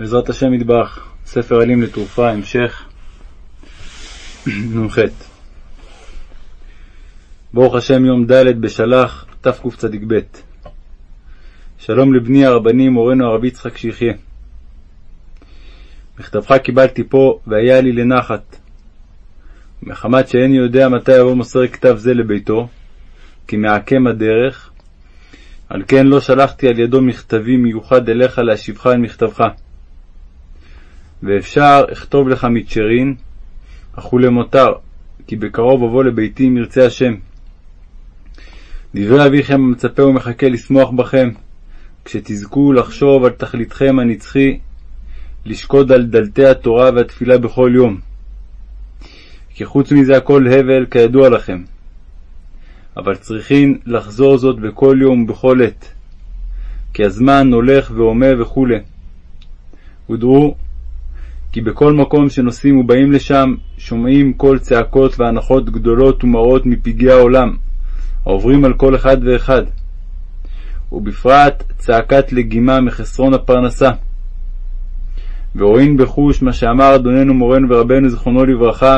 בעזרת השם יתברך, ספר עלים לתרופה, המשך נ"ח. ברוך השם יום ד' בשלח תקצ"ב. שלום לבני הרבני מורנו הרב יצחק שיחיה. מכתבך קיבלתי פה והיה לי לנחת. מחמת שאיני יודע מתי יבוא מוסר כתב זה לביתו, כי מעקם הדרך, על כן לא שלחתי על ידו מכתבי מיוחד אליך להשיבך על מכתבך. ואפשר אכתוב לך מצ'רין, אך הוא למותר, כי בקרוב אבוא לביתי אם ירצה השם. דברי אביכם המצפה ומחכה לשמוח בכם, כשתזכו לחשוב על תכליתכם הנצחי, לשקוד על דלתי התורה והתפילה בכל יום. כי חוץ מזה הכל הבל כידוע לכם. אבל צריכין לחזור זאת בכל יום ובכל עת, כי הזמן הולך והומה וכו'. ודעו כי בכל מקום שנוסעים ובאים לשם, שומעים קול צעקות והנחות גדולות ומרות מפגעי העולם, העוברים על כל אחד ואחד, ובפרט צעקת לגימה מחסרון הפרנסה. ורואים בחוש מה שאמר אדוננו מורנו ורבנו זיכרונו לברכה,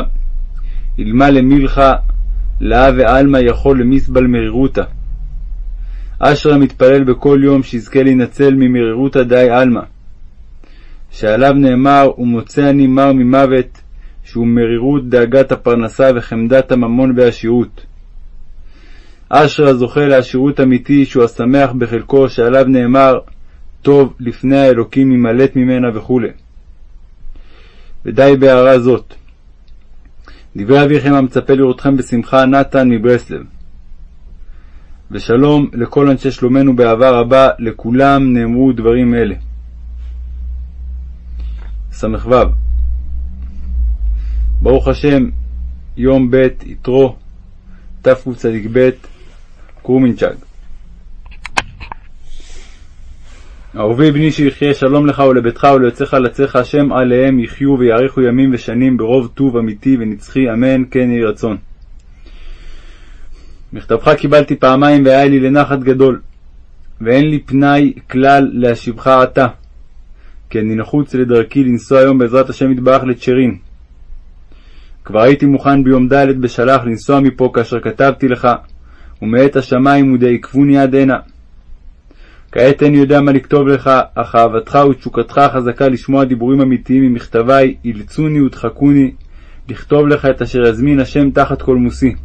אילמה למילכה, לאה ועלמא יכול למסבל מרירותא. אשרי המתפלל בכל יום שיזכה להינצל ממרירותא דאי עלמא. שעליו נאמר, ומוצא אני מר ממוות, שהוא מרירות דאגת הפרנסה וחמדת הממון והעשירות. אשרי הזוכה לעשירות אמיתי, שהוא השמח בחלקו, שעליו נאמר, טוב לפני האלוקים ימלט ממנה וכו'. ודי בהערה זאת. דברי אביכם המצפה לראותכם בשמחה, נתן מברסלב. ושלום לכל אנשי שלומנו באהבה רבה, לכולם נאמרו דברים אלה. ס"ו ברוך השם, יום ב' יתרו, תקצ"ב, קרומינצ'ג. אהובי בני שיחיה שלום לך ולביתך וליוצאך לצאך השם עליהם יחיו ויאריכו ימים ושנים ברוב טוב אמיתי ונצחי אמן כן יהי רצון. מכתבך קיבלתי פעמיים והיה לי לנחת גדול, ואין לי פנאי כלל להשיבך עתה, כי אני נחוץ לדרכי לנסוע היום בעזרת השם יתברך לצ'רין. כבר הייתי מוכן ביום ד' בשלח לנסוע מפה כאשר כתבתי לך, ומאת השמיים ודיעקבוני עד הנה. כעת איני יודע מה לכתוב לך, אך אהבתך ותשוקתך החזקה לשמוע דיבורים אמיתיים ממכתבי, אילצוני ודחקוני, לכתוב לך את אשר יזמין השם תחת כל מוסי.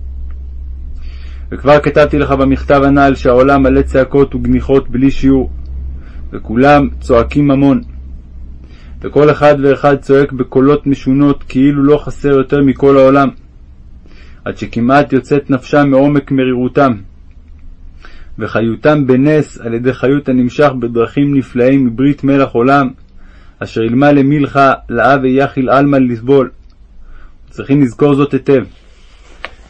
וכבר כתבתי לך במכתב הנ"ל שהעולם מלא צעקות וגניחות בלי שיעור, וכולם צועקים ממון. וכל אחד ואחד צועק בקולות משונות כאילו לא חסר יותר מכל העולם, עד שכמעט יוצאת נפשם מעומק מרירותם. וחיותם בנס על ידי חיות הנמשך בדרכים נפלאים מברית מלח עולם, אשר ילמה למילכה לאב ויחיל עלמא לסבול. צריכים לזכור זאת היטב.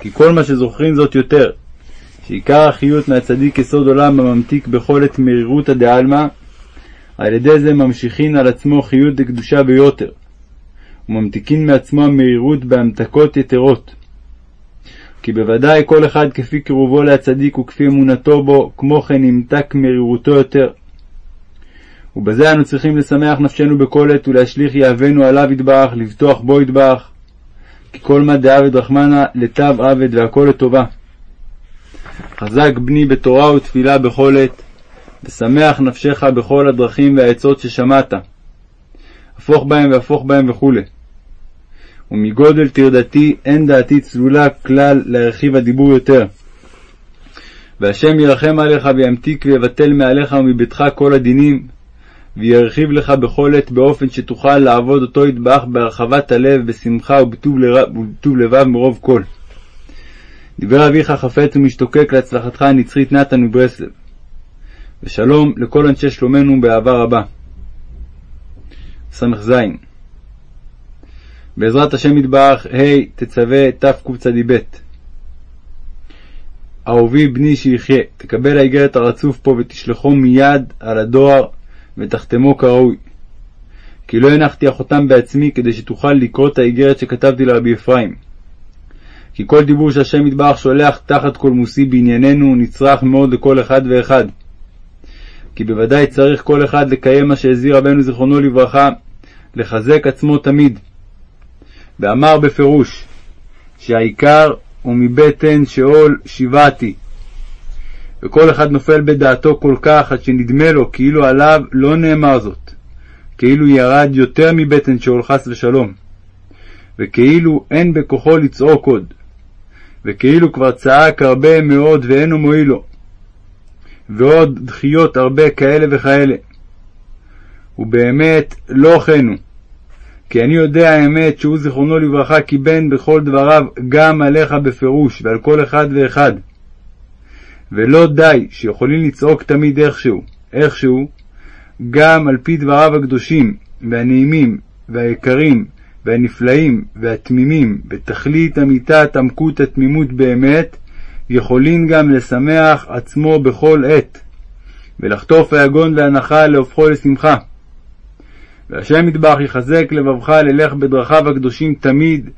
כי כל מה שזוכרים זאת יותר, שעיקר החיות מהצדיק יסוד עולם הממתיק בכל עת מרירותא דעלמא, על ידי זה ממשיכין על עצמו חיות דקדושה ביותר, וממתיקין מעצמו המרירות בהמתקות יתרות. כי בוודאי כל אחד כפי קירובו להצדיק וכפי אמונתו בו, כמו כן ימתק מרירותו יותר. ובזה אנו צריכים לשמח נפשנו בכל עת ולהשליך יהבנו עליו יתברך, לבטוח בו יתברך. כי כל מה דעבד רחמנא לטב עבד והכל לטובה. חזק בני בתורה ותפילה בכל עת, ושמח נפשך בכל הדרכים והעצות ששמעת. הפוך בהם והפוך בהם וכו'. ומגודל טרדתי אין דעתי צלולה כלל להרחיב הדיבור יותר. והשם ירחם עליך וימתיק ויבטל מעליך ומביתך כל הדינים, וירחיב לך בכל עת באופן שתוכל לעבוד אותו יטבח בהרחבת הלב, בשמחה ובטוב, לרב, ובטוב לבב מרוב כל. דיבר אביך חפץ ומשתוקק להצלחתך הנצחית נתן מברסלב. ושלום לכל אנשי שלומנו באהבה רבה. ס"ז בעזרת השם יתברך, ה' תצווה תקצ"ב אהובי בני שיחיה, תקבל האיגרת הרצוף פה ותשלחו מיד על הדואר ותחתמו כראוי. כי לא הנחתי החותם בעצמי כדי שתוכל לקרוא את האיגרת שכתבתי לרבי אפרים. כי כל דיבור שהשם יתברך שולח תחת כל מוסי בענייננו נצרך מאוד לכל אחד ואחד. כי בוודאי צריך כל אחד לקיים מה שהזהיר רבנו זיכרונו לברכה, לחזק עצמו תמיד. ואמר בפירוש, שהעיקר הוא מבטן שאול שיבעתי. וכל אחד נופל בדעתו כל כך עד שנדמה לו כאילו עליו לא נאמר זאת, כאילו ירד יותר מבטן שאול חס ושלום, וכאילו אין בכוחו לצעוק עוד, וכאילו כבר צעק הרבה מאוד ואינו מועיל לו, ועוד דחיות הרבה כאלה וכאלה. ובאמת לא כן הוא, כי אני יודע האמת שהוא זיכרונו לברכה כיבן בכל דבריו גם עליך בפירוש ועל כל אחד ואחד. ולא די שיכולים לצעוק תמיד איכשהו, איכשהו, גם על פי דבריו הקדושים והנעימים והיקרים והנפלאים והתמימים בתכלית אמיתת עמקות התמימות באמת, יכולים גם לשמח עצמו בכל עת, ולחטוף היגון והנחה להופכו לשמחה. והשם יטבח יחזק לבבך ללך בדרכיו הקדושים תמיד,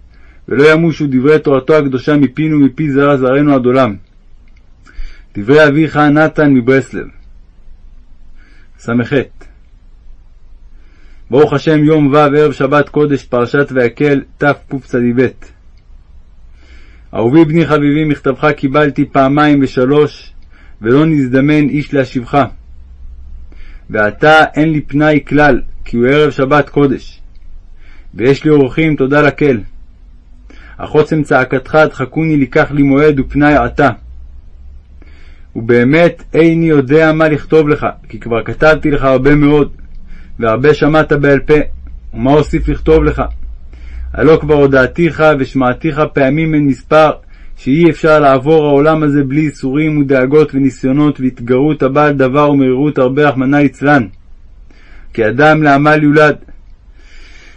ולא ימושו דברי תורתו הקדושה מפינו ומפי זרע זרענו עד עולם. דברי אביך נתן מברסלב. ס"ח ברוך השם יום ו' ערב שבת קודש פרשת ויקל תקצ"ב אהובי בני חביבי מכתבך קיבלתי פעמיים ושלוש ולא נזדמן איש להשיבך. ועתה אין לי פנאי כלל כי הוא ערב שבת קודש ויש לי אורחים תודה לקל. אך עוצם צעקתך דחקוני לקח לי מועד ופנאי עתה. ובאמת איני יודע מה לכתוב לך, כי כבר כתבתי לך הרבה מאוד, והרבה שמעת בעל פה, ומה אוסיף לכתוב לך? הלא כבר הודעתיך ושמעתיך פעמים אין מספר, שאי אפשר לעבור העולם הזה בלי ייסורים ודאגות וניסיונות והתגרות הבעל דבר ומרירות הרבה רחמנא ליצלן. כי אדם לעמל יולד.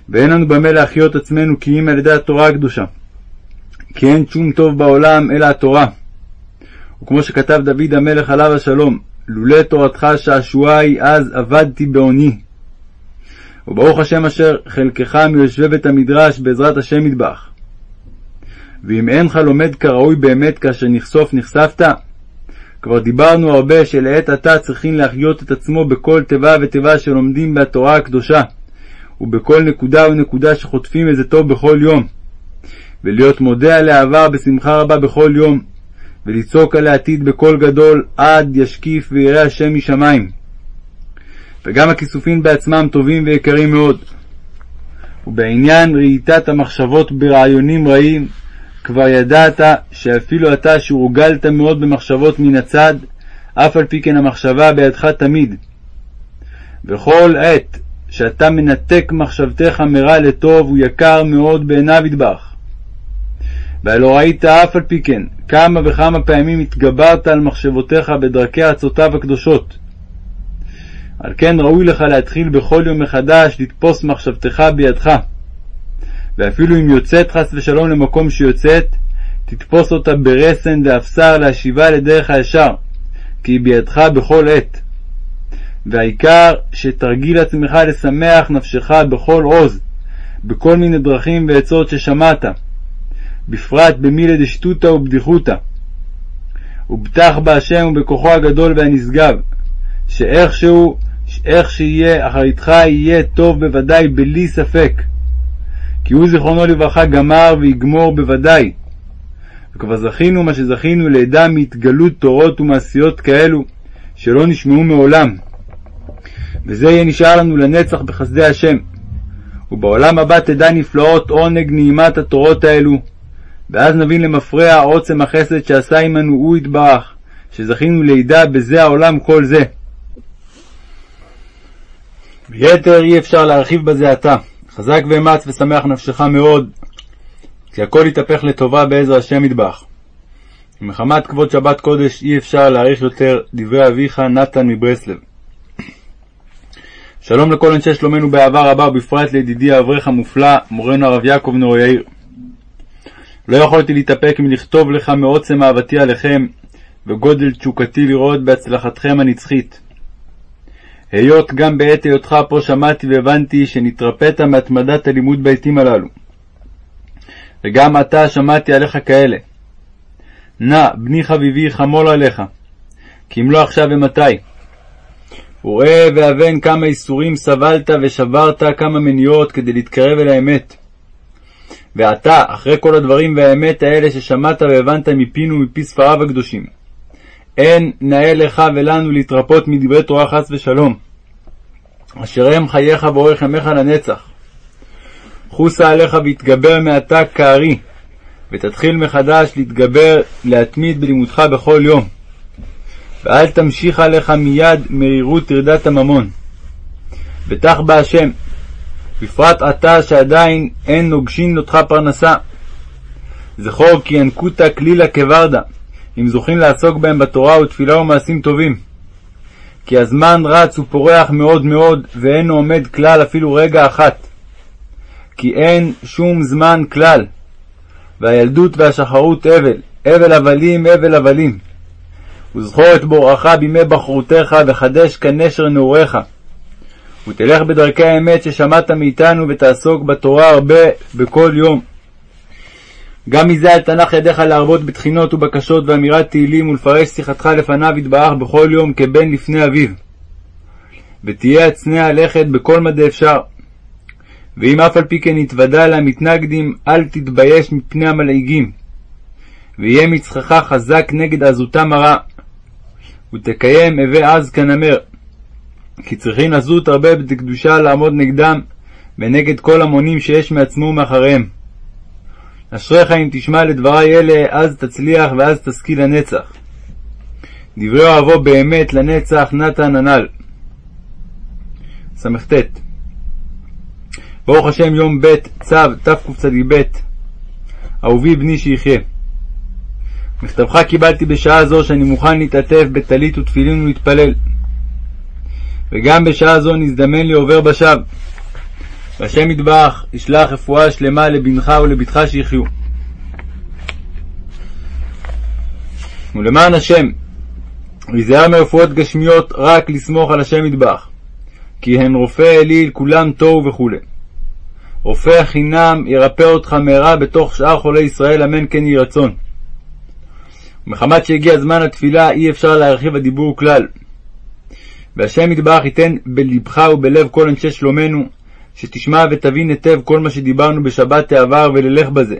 ואין לנו במה להחיות עצמנו כי אם על ידי התורה הקדושה. כי אין שום טוב בעולם אלא התורה. וכמו שכתב דוד המלך עליו השלום, לולא תורתך שעשועה היא אז עבדתי בעוני. וברוך השם אשר חלקך מיושבי בית המדרש בעזרת השם מטבח. ואם אינך לומד כראוי באמת כאשר נחשוף נחשפת, כבר דיברנו הרבה שלעת עתה צריכים להחיות את עצמו בכל תיבה ותיבה שלומדים בתורה הקדושה, ובכל נקודה ונקודה שחוטפים איזה טוב בכל יום, ולהיות מודה על העבר בשמחה רבה בכל יום, ולצעוק על העתיד בקול גדול עד ישקיף ויראה השם משמיים. וגם הכיסופים בעצמם טובים ויקרים מאוד. ובעניין ראיתת המחשבות ברעיונים רעים, כבר ידעת שאפילו אתה שהורגלת מאוד במחשבות מן הצד, אף על פי כן המחשבה בידך תמיד. וכל עת שאתה מנתק מחשבתך מרע לטוב, הוא יקר מאוד בעיניו ידבח. והלא ראית אף על פי כן כמה וכמה פעמים התגברת על מחשבותיך בדרכי עצותיו הקדושות. על כן ראוי לך להתחיל בכל יום מחדש לתפוס מחשבתך בידך. ואפילו אם יוצאת חס ושלום למקום שיוצאת, תתפוס אותה ברסן ואפסר להשיבה לדרך הישר, כי היא בידך בכל עת. והעיקר שתרגיל עצמך לשמח נפשך בכל עוז, בכל מיני דרכים ועצות ששמעת, בפרט במילי דשטותא ובדיחותא. ובטח בהשם ובכוחו הגדול והנשגב, שאיכשהו, איך שיהיה אחריתך יהיה טוב בוודאי בלי ספק. כי הוא זיכרונו לברכה גמר ויגמור בוודאי. וכבר זכינו מה שזכינו לידע מהתגלות תורות ומעשיות כאלו, שלא נשמעו מעולם. וזה יהיה נשאר לנו לנצח בחסדי השם. ובעולם הבא תדע נפלאות עונג נעימת התורות האלו, ואז נבין למפרע עוצם החסד שעשה עמנו הוא יתברך, שזכינו לידע בזה העולם כל זה. ויתר אי אפשר להרחיב בזה עתה. חזק ואמץ ושמח נפשך מאוד, כי הכל יתהפך לטובה בעזר השם ידבח. ומחמת כבוד שבת קודש אי אפשר להעריך יותר דברי אביך נתן מברסלב. שלום לכל אנשי שלומנו באהבה רבה, ובפרט לידידי האברך המופלא, מורנו הרב יעקב נור יאיר. לא יכולתי להתאפק מלכתוב לך מעוצם אהבתי עליכם, וגודל תשוקתי לראות בהצלחתכם הנצחית. היות גם בעת היותך פה שמעתי והבנתי שנתרפאת מהתמדת הלימוד בעתים הללו. וגם עתה שמעתי עליך כאלה. נא, בני חביבי, חמול עליך, כי אם לא עכשיו ומתי. וראה והבן כמה איסורים סבלת ושברת כמה מניעות כדי להתקרב אל האמת. ועתה, אחרי כל הדברים והאמת האלה ששמעת והבנת מפינו ומפי ספריו הקדושים, אין נאה לך ולנו להתרפות מדברי תורה חס ושלום, אשר הם חייך ואורך ימיך לנצח. חוסה עליך והתגבר מעתה כארי, ותתחיל מחדש להתגבר, להתמיד בלימודך בכל יום. ואל תמשיך עליך מיד מרירות טרדת הממון. בטח בהשם, בפרט עתה שעדיין אין נוגשין אותך פרנסה. זכור כי ינקותא כלילה כוורדה, אם זוכים לעסוק בהם בתורה ותפילה ומעשים טובים. כי הזמן רץ ופורח מאוד מאוד, ואין עומד כלל אפילו רגע אחת. כי אין שום זמן כלל. והילדות והשחרות אבל, אבל הבלים, אבל הבלים. וזכור את בורך בימי בחרותך, וחדש כנשר נעוריך. ותלך בדרכי האמת ששמעת מאיתנו, ותעסוק בתורה הרבה בכל יום. גם מזה אל תנח ידיך להרבות בתחינות ובקשות ואמירת תהילים ולפרש שיחתך לפניו יתברך בכל יום כבן לפני אביו. ותהיה הצנע לכת בכל מדי אפשר. ואם אף על פי כן יתוודע למתנגדים, אל תתבייש מפני המלעיגים. ויהיה מצחך חזק נגד עזותם הרע. ותקיים הווה עז כנמר. כי צריכין עזות הרבה בקדושה לעמוד נגדם, ונגד כל המונים שיש מעצמו מאחריהם. אשריך אם תשמע לדברי אלה, אז תצליח ואז תשכיל לנצח. דברי אוהבו באמת לנצח נתן הנ"ל. סט ברוך השם יום ב' צו תקצ"ב אהובי בני שיחיה. מכתבך קיבלתי בשעה זו שאני מוכן להתעטף בטלית ותפילין ולהתפלל. וגם בשעה זו נזדמן לי עובר בשב. והשם יתברך ישלח רפואה שלמה לבנך ולבתך שיחיו. ולמען השם, להיזהר מרפואות גשמיות רק לסמוך על השם יתברך, כי הן רופא אליל כולם תוהו וכו'. רופא חינם ירפא אותך מהרה בתוך שאר חולי ישראל, אמן כן יהי רצון. ומחמת שהגיע זמן התפילה אי אפשר להרחיב הדיבור כלל. והשם יתברך ייתן בלבך ובלב כל אנשי שלומנו, שתשמע ותבין היטב כל מה שדיברנו בשבת העבר וללך בזה.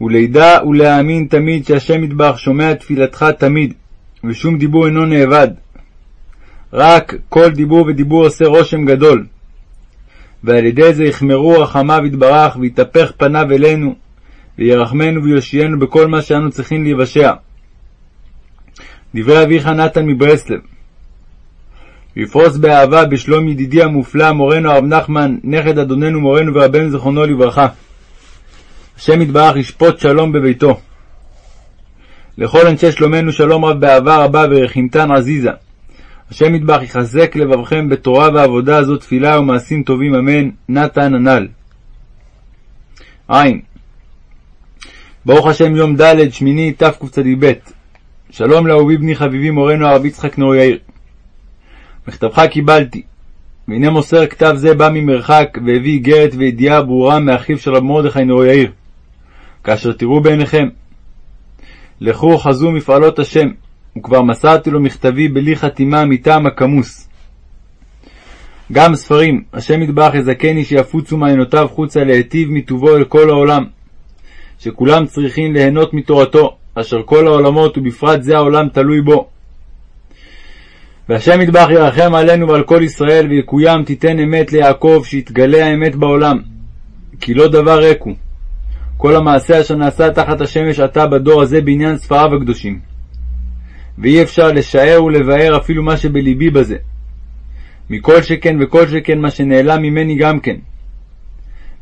ולידע ולהאמין תמיד שהשם יתברך שומע תפילתך תמיד, ושום דיבור אינו נאבד. רק כל דיבור ודיבור עושה רושם גדול. ועל ידי זה יחמרו רחמיו יתברך, ויתהפך פניו אלינו, וירחמנו ויושיענו בכל מה שאנו צריכים להיוושע. דברי אביך נתן מברסלב ויפרוס באהבה בשלום ידידי המופלא, מורנו הרב נחמן, נכד אדוננו מורנו ורבנו זיכרונו לברכה. השם יתברך ישפוט שלום בביתו. לכל אנשי שלומנו שלום רב באהבה רבה ורחימתן עזיזה. השם יתברך יחזק לבבכם בתורה ועבודה זו תפילה ומעשים טובים אמן, נתן הנ"ל. עין ברוך השם יום ד' שמיני תקצ"ב שלום לאהובי בני חביבי מורנו הרב יצחק נאור יאיר מכתבך קיבלתי, והנה מוסר כתב זה בא ממרחק, והביא איגרת וידיעה ברורה מאחיו של רב מרדכי נאור יאיר, כאשר תראו בעיניכם. לכו חזו מפעלות השם, וכבר מסרתי לו מכתבי בלי חתימה מטעם הכמוס. גם ספרים, השם יתברך יזכני שיפוצו מעיינותיו חוצה להיטיב מטובו אל כל העולם, שכולם צריכים ליהנות מתורתו, אשר כל העולמות ובפרט זה העולם תלוי בו. והשם ידבח ירחם עלינו ועל כל ישראל, ויקוים תיתן אמת ליעקב, שיתגלה האמת בעולם. כי לא דבר ריק הוא. כל המעשה אשר נעשה תחת השמש עתה בדור הזה בעניין ספריו הקדושים. ואי אפשר לשער ולבאר אפילו מה שבלבי בזה. מכל שכן וכל שכן מה שנעלם ממני גם כן.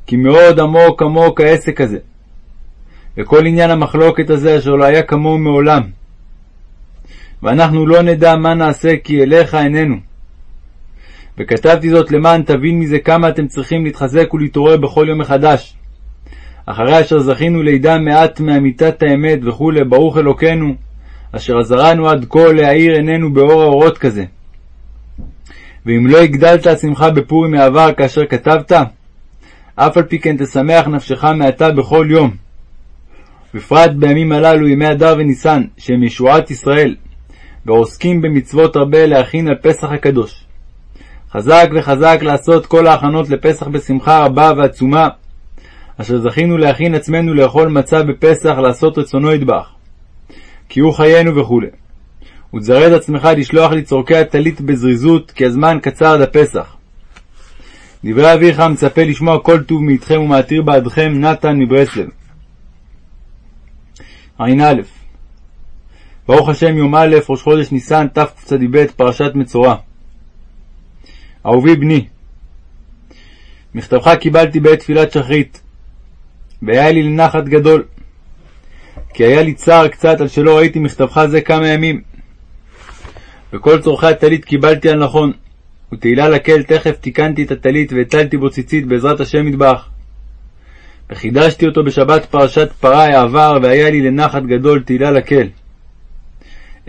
כי מאוד עמוק עמוק העסק הזה. וכל עניין המחלוקת הזה אשר לא היה כמוהו מעולם. ואנחנו לא נדע מה נעשה כי אליך איננו. וכתבתי זאת למען תבין מזה כמה אתם צריכים להתחזק ולהתעורר בכל יום מחדש. אחרי אשר זכינו לידע מעט מאמיתת האמת וכולי, ברוך אלוקינו, אשר עזרנו עד כה להאיר עינינו באור האורות כזה. ואם לא הגדלת עצמך בפורים מעבר כאשר כתבת, אף על פי כן תשמח נפשך מעתה בכל יום. בפרט בימים הללו, ימי אדר וניסן, שהם ישועת ישראל, ועוסקים במצוות הרבה להכין על פסח הקדוש. חזק וחזק לעשות כל ההכנות לפסח בשמחה רבה ועצומה, אשר זכינו להכין עצמנו לאכול מצה בפסח, לעשות רצונו ידבח. כי הוא חיינו וכו'. ותזרז עצמך לשלוח לי צורכי הטלית בזריזות, כי הזמן קצר עד הפסח. דברי אביך מצפה לשמוע כל טוב מאיתכם ומעתיר בעדכם נתן מברסלב. ע"א ברוך השם יום א', ראש חודש ניסן, תקצ"ב, פרשת מצורע. אהובי בני, מכתבך קיבלתי בעת תפילת שחרית, והיה לי לנחת גדול, כי היה לי צער קצת על שלא ראיתי מכתבך זה כמה ימים. וכל צורכי הטלית קיבלתי על נכון, ותהילה לקהל תכף תיקנתי את הטלית והטלתי בו ציצית בעזרת השם מטבח. וחידשתי אותו בשבת פרשת פרה העבר, והיה לי לנחת גדול תהילה לקהל.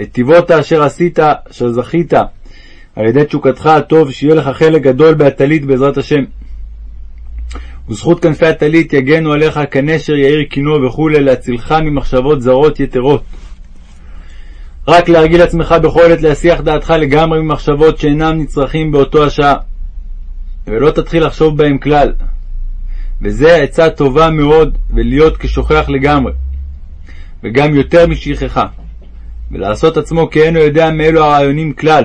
את טיבות אשר עשית, אשר זכית, על ידי תשוקתך הטוב, שיהיה לך חלק גדול בהטלית בעזרת השם. וזכות כנפי הטלית יגנו עליך כנשר יאיר קינו וכולי, להצילך ממחשבות זרות יתרות. רק להרגיל עצמך בכל עת להסיח דעתך לגמרי ממחשבות שאינם נצרכים באותו השעה, ולא תתחיל לחשוב בהם כלל. וזה עצה טובה מאוד, ולהיות כשוכח לגמרי, וגם יותר משכחה, ולעשות עצמו כאינו יודע מאלו הרעיונים כלל,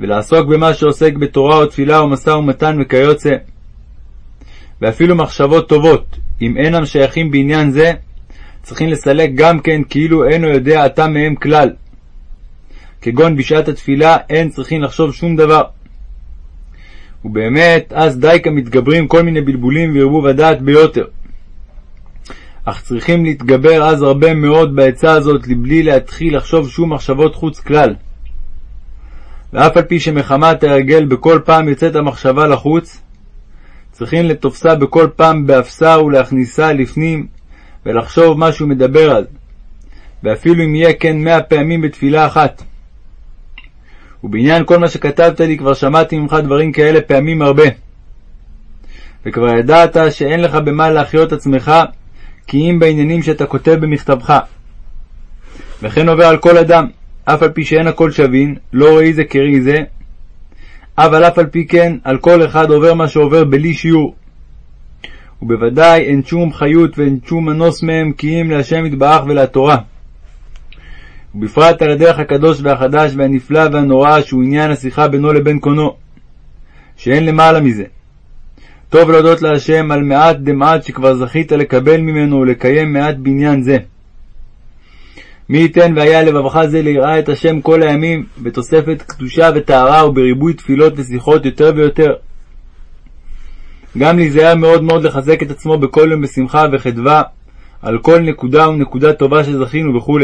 ולעסוק במה שעוסק בתורה או תפילה או משא ומתן וכיוצא. ואפילו מחשבות טובות, אם אינם שייכים בעניין זה, צריכים לסלק גם כן כאילו אינו יודע אתה מהם כלל. כגון בשעת התפילה אין צריכים לחשוב שום דבר. ובאמת, אז די כמתגברים כל מיני בלבולים וערבוב הדעת ביותר. אך צריכים להתגבר אז הרבה מאוד בעצה הזאת, לבלי להתחיל לחשוב שום מחשבות חוץ כלל. ואף על פי שמחמת ההרגל בכל פעם יוצאת המחשבה לחוץ, צריכים לתופסה בכל פעם באפסה ולהכניסה לפנים, ולחשוב מה שהוא מדבר על, ואפילו אם יהיה כן מאה פעמים בתפילה אחת. ובעניין כל מה שכתבת לי כבר שמעתי ממך דברים כאלה פעמים הרבה. וכבר ידעת שאין לך במה להחיות עצמך, כי אם בעניינים שאתה כותב במכתבך. וכן עובר על כל אדם, אף על פי שאין הכל שווין, לא ראי זה כראי זה, אבל אף על פי כן, על כל אחד עובר מה שעובר בלי שיעור. ובוודאי אין שום חיות ואין שום מנוס מהם כי אם להשם יתברך ולתורה. ובפרט על הדרך הקדוש והחדש והנפלא והנורא שהוא עניין השיחה בינו לבין קונו, שאין למעלה מזה. טוב להודות להשם על מעט דמעט שכבר זכית לקבל ממנו ולקיים מעט בעניין זה. מי ייתן והיה לבבך זה ליראה את השם כל הימים, בתוספת קדושה וטהרה ובריבוי תפילות ושיחות יותר ויותר. גם להיזהר מאוד מאוד לחזק את עצמו בכל יום בשמחה וחדווה, על כל נקודה ונקודה טובה שזכינו וכו'.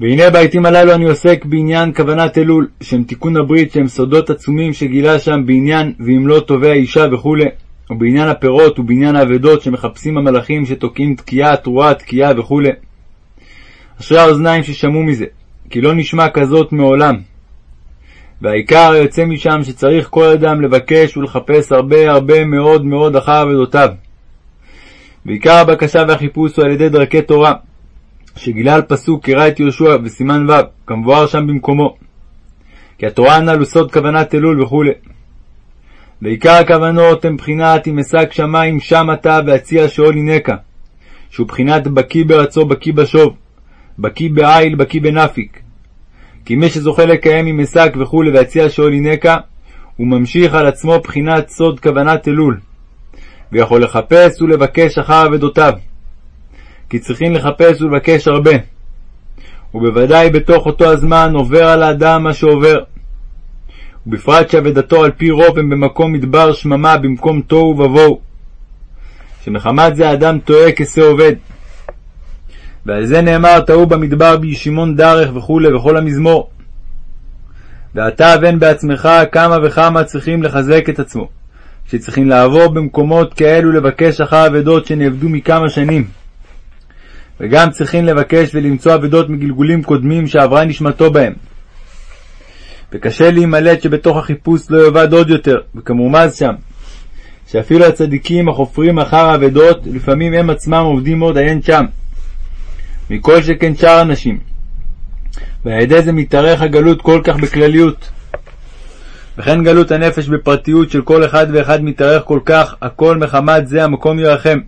והנה בעיתים הללו אני עוסק בעניין כוונת אלול, שהם תיקון הברית, שהם סודות עצומים שגילה שם בעניין ואם לא טובי האישה וכו', ובעניין הפירות ובעניין האבדות שמחפשים המלאכים שתוקעים תקיעה, תרועה, תקיעה וכו'. אשרי האוזניים ששמעו מזה, כי לא נשמע כזאת מעולם. והעיקר יוצא משם שצריך כל אדם לבקש ולחפש הרבה הרבה מאוד מאוד אחר אבדותיו. ועיקר הבקשה והחיפוש הוא על ידי דרכי תורה, שגילה על פסוק קרא את יהושע בסימן ו', כמבואר שם במקומו. כי התורה הנ"ל הוא סוד כוונת אלול וכו'. ועיקר הכוונות הם בחינת אם אשק שמים שם אתה ואציע שאול הינקה, שהוא בחינת בקי ברצו בקי בשוב, בקי בעיל בקי בנפיק. כי מי שזוכה לקיים עם אשק וכו' ואציע שאול הינקה, הוא ממשיך על עצמו בחינת סוד כוונת אלול, ויכול לחפש ולבקש אחר אבדותיו. כי צריכים לחפש ולבקש הרבה. ובוודאי בתוך אותו הזמן עובר על האדם מה שעובר. ובפרט שאבדתו על פי רוב הם במקום מדבר שממה במקום תוהו ובוהו. שמחמת זה האדם טועה כשה עובד. ועל זה נאמר תהו במדבר בישימון דרך וכולי וכל המזמור. ואתה הבן בעצמך כמה וכמה צריכים לחזק את עצמו, שצריכים לעבור במקומות כאלו לבקש אחר אבדות שנאבדו מכמה שנים. וגם צריכים לבקש ולמצוא אבדות מגלגולים קודמים שעברה נשמתו בהם. וקשה להימלט שבתוך החיפוש לא יאבד עוד יותר, וכמורמז שם, שאפילו הצדיקים החופרים אחר האבדות, לפעמים הם עצמם עובדים עוד עיין שם. מכל שכן שאר הנשים. ועל ידי זה מתארך הגלות כל כך בכלליות. וכן גלות הנפש בפרטיות של כל אחד ואחד מתארך כל כך, הכל מחמת זה המקום ירחם.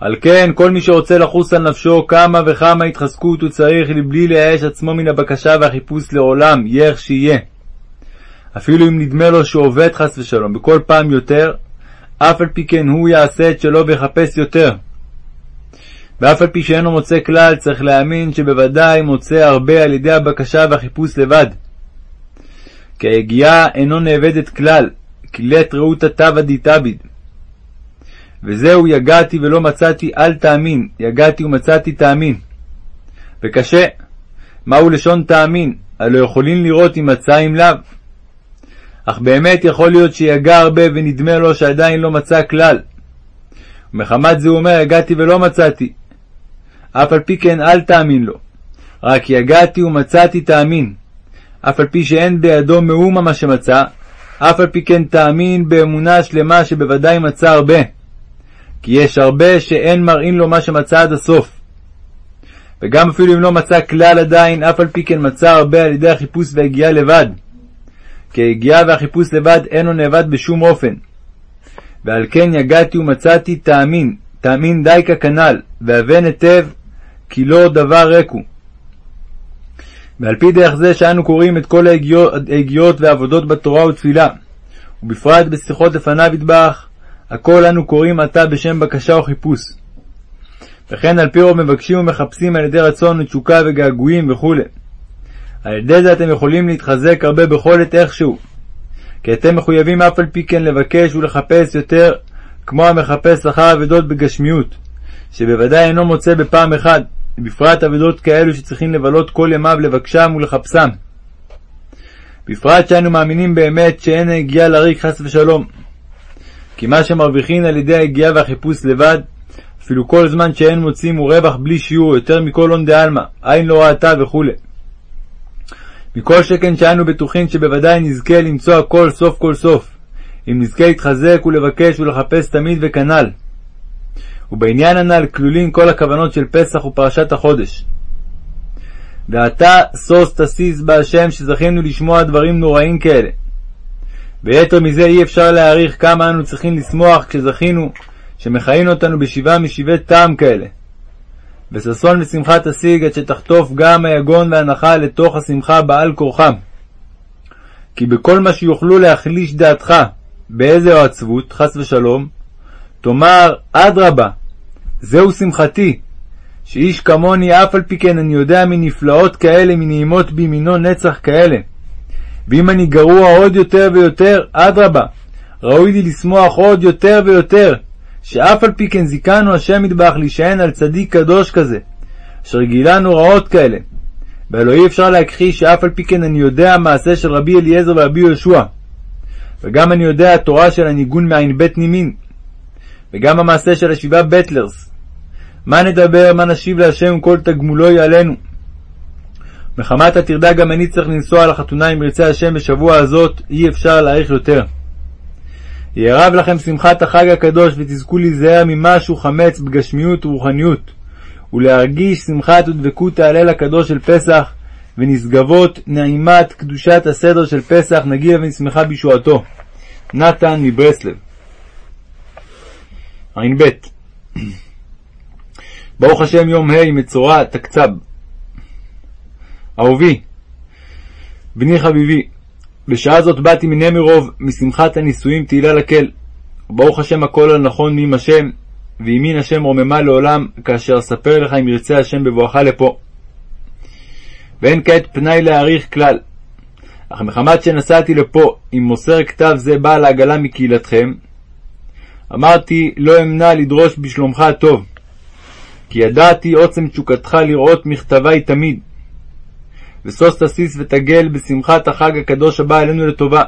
על כן, כל מי שרוצה לחוס על נפשו כמה וכמה התחזקות הוא צריך לבלי לייאש עצמו מן הבקשה והחיפוש לעולם, יהיה איך שיהיה. אפילו אם נדמה לו שהוא עובד חס ושלום בכל פעם יותר, אף על פי כן הוא יעשה את שלו ויחפש יותר. ואף על פי שאינו מוצא כלל, צריך להאמין שבוודאי מוצא הרבה על ידי הבקשה והחיפוש לבד. כי היגיעה אינו נאבדת כלל, כי לית ראות תבא דיתביד. וזהו יגעתי ולא מצאתי, אל תאמין, יגעתי ומצאתי תאמין. וקשה, מהו לשון תאמין? הלא יכולים לראות אם מצא אם לאו. אך באמת יכול להיות שיגע הרבה ונדמה לו שעדיין לא מצא כלל. ומחמת זה הוא אומר, יגעתי ולא מצאתי. אף על פי כן אל תאמין לו. רק יגעתי ומצאתי תאמין. אף על פי שאין בידו מאומה מה שמצא, אף על פי כן תאמין באמונה שלמה שבוודאי מצא הרבה. כי יש הרבה שאין מראים לו מה שמצא עד הסוף. וגם אפילו אם לא מצא כלל עדיין, אף על פי כן מצא הרבה על ידי החיפוש והגיעה לבד. כי היגיעה והחיפוש לבד אינו נאבד בשום אופן. ועל כן יגעתי ומצאתי תאמין, תאמין די ככנ"ל, והבן היטב, כי לא דבר ריק. ועל פי דרך זה שאנו קוראים את כל היגיעות והעבודות בתורה ותפילה, ובפרט בשיחות לפניו ידבח, הכל אנו קוראים עתה בשם בקשה או חיפוש. וכן על פי רוב מבקשים ומחפשים על ידי רצון ותשוקה וגעגועים וכו'. על ידי זה אתם יכולים להתחזק הרבה בכל עת איכשהו. כי אתם מחויבים אף על פי כן לבקש ולחפש יותר, כמו המחפש אחר אבדות בגשמיות, שבוודאי אינו מוצא בפעם אחת, בפרט אבדות כאלו שצריכים לבלות כל ימיו לבקשם ולחפשם. בפרט שאנו מאמינים באמת שאין הגיעה לריק חס ושלום. כי מה שמרוויחין על ידי היגיעה והחיפוש לבד, אפילו כל זמן שאין מוצאים הוא רווח בלי שיעור יותר מכל הון דעלמא, עין לא ראתה וכו'. מכל שכן שאנו בטוחים שבוודאי נזכה למצוא הכל סוף כל סוף, אם נזכה להתחזק ולבקש ולחפש תמיד וכנ"ל. ובעניין הנ"ל כלולים כל הכוונות של פסח ופרשת החודש. ועתה סוס תסיס בהשם שזכינו לשמוע דברים נוראים כאלה. ויתר מזה אי אפשר להעריך כמה אנו צריכים לשמוח כשזכינו שמכהן אותנו בשבעה משבעי טעם כאלה. וששון ושמחה תשיג עד שתחטוף גם היגון והנחה לתוך השמחה בעל כורחם. כי בכל מה שיוכלו להחליש דעתך באיזה עצבות, חס ושלום, תאמר, אדרבה, זהו שמחתי, שאיש כמוני אף על פי כן אני יודע מנפלאות כאלה, מנעימות בימינו נצח כאלה. ואם אני גרוע עוד יותר ויותר, אדרבה, ראוי לי לשמוח עוד יותר ויותר, שאף על פי כן זיכנו השם מטבח להישען על צדיק קדוש כזה, אשר גילנו רעות כאלה. והלא אי אפשר להכחיש שאף על פי כן אני יודע המעשה של רבי אליעזר ורבי יהושע. וגם אני יודע התורה של הניגון מעין בית נימין. וגם המעשה של השבעה בטלרס. מה נדבר, מה נשיב להשם כל תגמולו יעלנו. מחמת הטרדה גם אני צריך לנסוע לחתונה עם ירצה השם בשבוע הזאת, אי אפשר להעריך יותר. יערב לכם שמחת החג הקדוש ותזכו להיזהר ממשהו חמץ בגשמיות ורוחניות, ולהרגיש שמחת ודבקות ההלל הקדוש של פסח, ונשגבות נעימת קדושת הסדר של פסח, נגיע ונשמחה בישועתו. נתן מברסלב ע"ב ברוך השם יום ה' מצורע תקצב אהובי, בני חביבי, בשעה זאת באתי מנמירוב, משמחת הנישואים תהילה לקל. וברוך השם הכל על נכון מעם השם, וימין השם רוממה לעולם, כאשר אספר לך אם ירצה השם בבואך לפה. ואין כעת פנאי להעריך כלל. אך מחמת שנסעתי לפה עם מוסר כתב זה בעל העגלה מקהילתכם, אמרתי לא אמנע לדרוש בשלומך הטוב, כי ידעתי עוצם תשוקתך לראות מכתבי תמיד, ושוש תסיס ותגל בשמחת החג הקדוש הבא עלינו לטובה.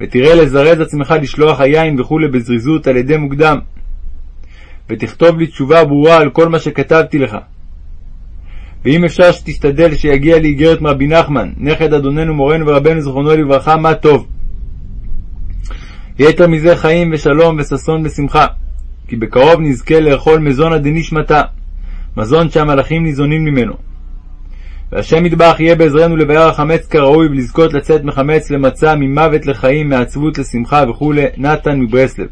ותראה לזרז עצמך לשלוח היין וכולי בזריזות על ידי מוקדם. ותכתוב לי תשובה ברורה על כל מה שכתבתי לך. ואם אפשר שתשתדל שיגיע לי איגרת מרבי נחמן, נכד אדוננו מורנו ורבנו זכרונו לברכה, מה טוב. יתר מזה חיים ושלום וששון ושמחה. כי בקרוב נזכה לאכול מזון דנשמתה, מזון שהמלאכים ניזונים ממנו. והשם ידבח יהיה בעזרנו לבאר החמץ כראוי ולזכות לצאת מחמץ למצה, ממוות לחיים, מעצבות לשמחה וכו', נתן מברסלב.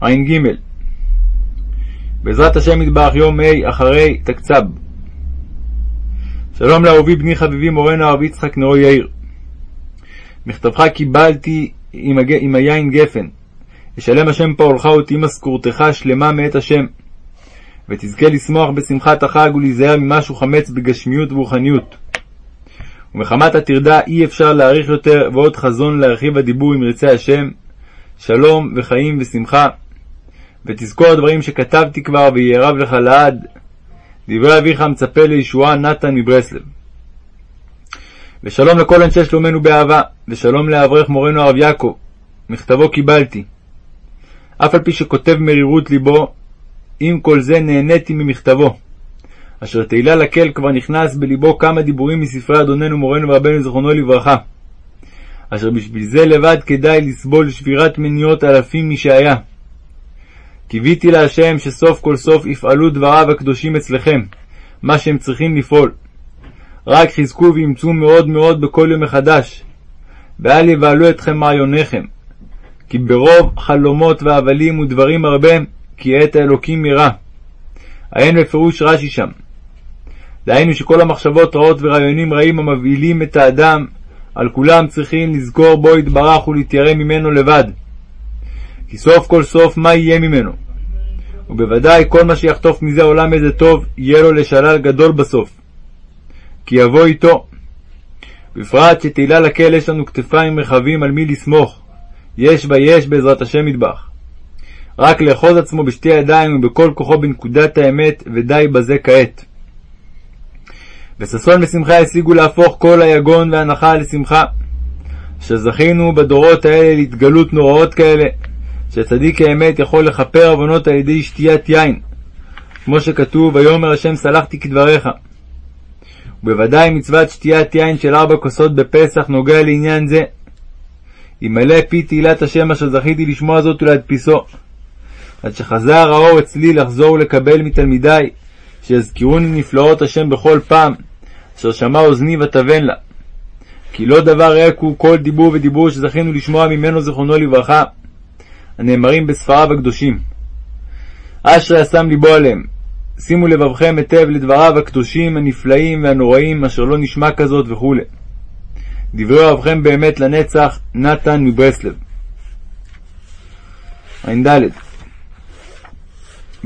ע"ג בעזרת השם ידבח יום ה' אחרי תקצב. שלום לאהובי בני חביבי מורנו הרב יצחק נאו יאיר. מכתבך קיבלתי עם, הג... עם היין גפן. ישלם השם פועלך אותי משכורתך שלמה מאת השם. ותזכה לשמוח בשמחת החג ולהיזהר ממשהו חמץ בגשמיות ורוחניות. ומחמת הטרדה אי אפשר להאריך יותר, ועוד חזון להרחיב הדיבור עם רצי השם, שלום וחיים ושמחה. ותזכור הדברים שכתבתי כבר, ויערב לך לעד. דברי אביך מצפה לישועה נתן מברסלב. ושלום לכל אנשי שלומנו באהבה, ושלום לאברך מורנו הרב יעקב. מכתבו קיבלתי. אף על פי שכותב מרירות ליבו, עם כל זה נהניתי ממכתבו. אשר תהילה לקל כבר נכנס בלבו כמה דיבורים מספרי אדוננו מורנו ורבנו זכרונו לברכה. אשר בשביל זה לבד כדאי לסבול שבירת מניות אלפים משהיה. קיוויתי להשם שסוף כל סוף יפעלו דבריו הקדושים אצלכם, מה שהם צריכים לפעול. רק חזקו ואימצו מאוד מאוד בכל יום מחדש, ואל יבהלו אתכם מעיוניכם. כי ברוב חלומות והבלים ודברים הרבה, כי עת האלוקים ירא. עיין בפירוש רש"י שם. דהיינו שכל המחשבות רעות ורעיונים רעים המבהילים את האדם, על כולם צריכים לזכור בו יתברך ולהתיירא ממנו לבד. כי סוף כל סוף מה יהיה ממנו? ובוודאי כל מה שיחטוף מזה עולם איזה טוב, יהיה לו לשלל גדול בסוף. כי יבוא איתו. בפרט שתהילה לקהל יש לנו כתפיים רחבים על מי לסמוך. יש ויש בעזרת השם מטבח. רק לאחוז עצמו בשתי ידיים ובכל כוחו בנקודת האמת, ודי בזה כעת. וששון ושמחה השיגו להפוך כל היגון והנחה לשמחה, שזכינו בדורות האלה להתגלות נוראות כאלה, שצדיק האמת יכול לכפר עוונות על ידי שתיית יין, כמו שכתוב, ויאמר השם סלחתי כדבריך. ובוודאי מצוות שתיית יין של ארבע כוסות בפסח נוגע לעניין זה. ימלא פי תהילת השם אשר זכיתי לשמוע זאת ולהדפיסו. עד שחזר האור אצלי לחזור ולקבל מתלמידיי, שיזכירוני נפלאות השם בכל פעם, אשר שמע אוזני ותבן לה. כי לא דבר ריק הוא כל דיבור ודיבור שזכינו לשמוע ממנו זיכרונו לברכה, הנאמרים בספריו הקדושים. אשרי השם ליבו עליהם. שימו לבבכם היטב לדבריו הקדושים, הנפלאים והנוראים, אשר לא נשמע כזאת וכו'. דברי אוהבכם באמת לנצח, נתן מברסלב. ע"ד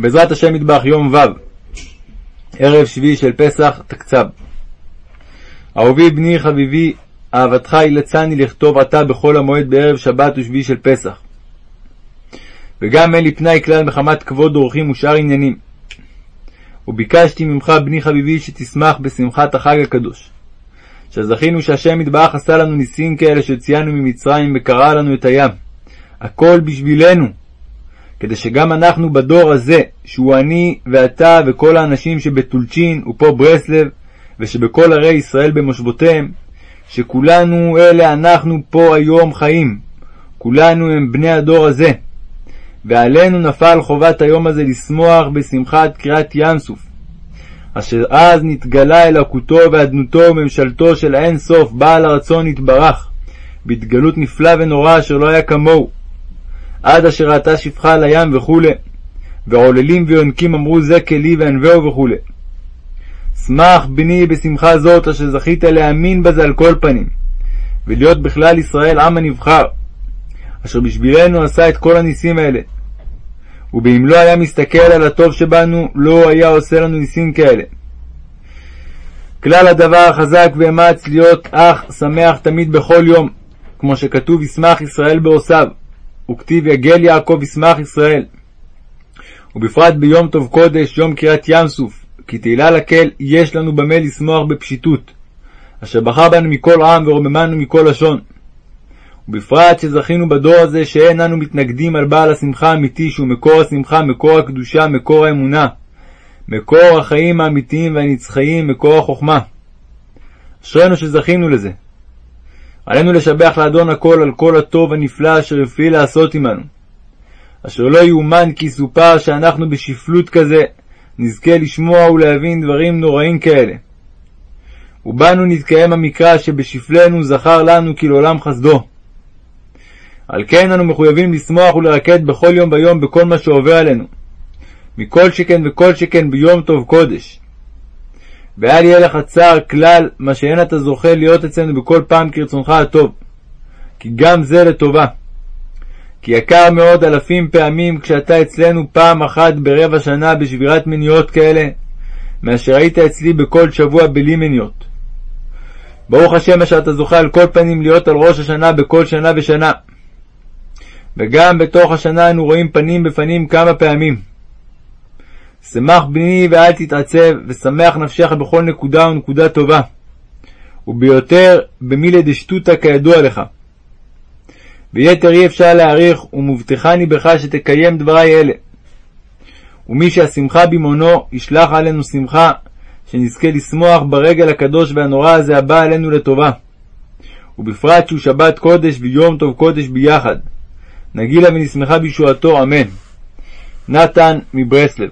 בעזרת השם מטבח יום ו', ערב שביעי של פסח, תקצב. אהובי בני חביבי, אהבתך הילצני לכתוב עתה בחול המועד בערב שבת ושביעי של פסח. וגם אין לי פנאי כלל מחמת כבוד אורחים ושאר עניינים. וביקשתי ממך, בני חביבי, שתשמח בשמחת החג הקדוש. שזכינו שהשם יתברך עשה לנו ניסים כאלה שציינו ממצרים וקרע לנו את הים. הכל בשבילנו, כדי שגם אנחנו בדור הזה, שהוא אני ואתה וכל האנשים שבטולצ'ין ופה ברסלב, ושבכל ערי ישראל במושבותיהם, שכולנו אלה אנחנו פה היום חיים, כולנו הם בני הדור הזה. ועלינו נפל חובת היום הזה לשמוח בשמחת קריאת ים סוף, אשר אז נתגלה אלוקותו ואדנותו וממשלתו של האין סוף, בעל הרצון יתברך, בהתגלות נפלא ונורא אשר לא היה כמוהו, עד אשר ראתה שפחה על הים וכו', ועוללים ויונקים אמרו זה כלי וענווהו וכו'. שמח בני בשמחה זאת אשר זכית להאמין בזה על כל פנים, ולהיות בכלל ישראל עם הנבחר, אשר בשבילנו עשה את כל הניסים האלה. ובאם לא היה מסתכל על הטוב שבנו, לא היה עושה לנו ניסים כאלה. כלל הדבר החזק ואמץ להיות אח שמח תמיד בכל יום, כמו שכתוב ישמח ישראל בעושיו, וכתיב יגל יעקב ישמח ישראל. ובפרט ביום טוב קודש, יום קריאת ים סוף, כי תהילה לקהל יש לנו במה לשמוח בפשיטות, אשר בחר בנו מכל עם ורוממנו מכל לשון. ובפרט שזכינו בדור הזה שאין אנו מתנגדים על בעל השמחה האמיתי שהוא מקור השמחה, מקור הקדושה, מקור האמונה, מקור החיים האמיתיים והנצחיים, מקור החוכמה. אשרינו שזכינו לזה. עלינו לשבח לאדון הכל על כל הטוב הנפלא אשר הפעיל לעשות עמנו. אשר לא יאומן כי סופר שאנחנו בשפלות כזה נזכה לשמוע ולהבין דברים נוראים כאלה. ובנו נתקיים המקרא שבשפלנו זכר לנו כי לעולם חסדו. על כן אנו מחויבים לשמוח ולרקד בכל יום ויום בכל מה שעובר עלינו, מכל שכן וכל שכן ביום טוב קודש. ואל יהיה לך צער כלל, מה שאין אתה זוכה להיות אצלנו בכל פעם כרצונך הטוב, כי גם זה לטובה. כי יקר מאוד אלפים פעמים כשאתה אצלנו פעם אחת ברבע שנה בשבירת מניות כאלה, מאשר היית אצלי בכל שבוע בלי מניות. ברוך השם אשר אתה זוכה על כל פנים להיות על ראש השנה בכל שנה ושנה. וגם בתוך השנה אנו רואים פנים בפנים כמה פעמים. שמח בני ואל תתעצב, ושמח נפשך בכל נקודה ונקודה טובה. וביותר במילי דשטותא כידוע לך. ויתר אי אפשר להעריך, ומובטחני בך שתקיים דברי אלה. ומי שהשמחה במעונו, ישלח עלינו שמחה, שנזכה לשמוח ברגל הקדוש והנורא הזה הבא עלינו לטובה. ובפרט שהוא שבת קודש ויום טוב קודש ביחד. נגילה ונשמחה בישועתו, אמן. נתן מברסלב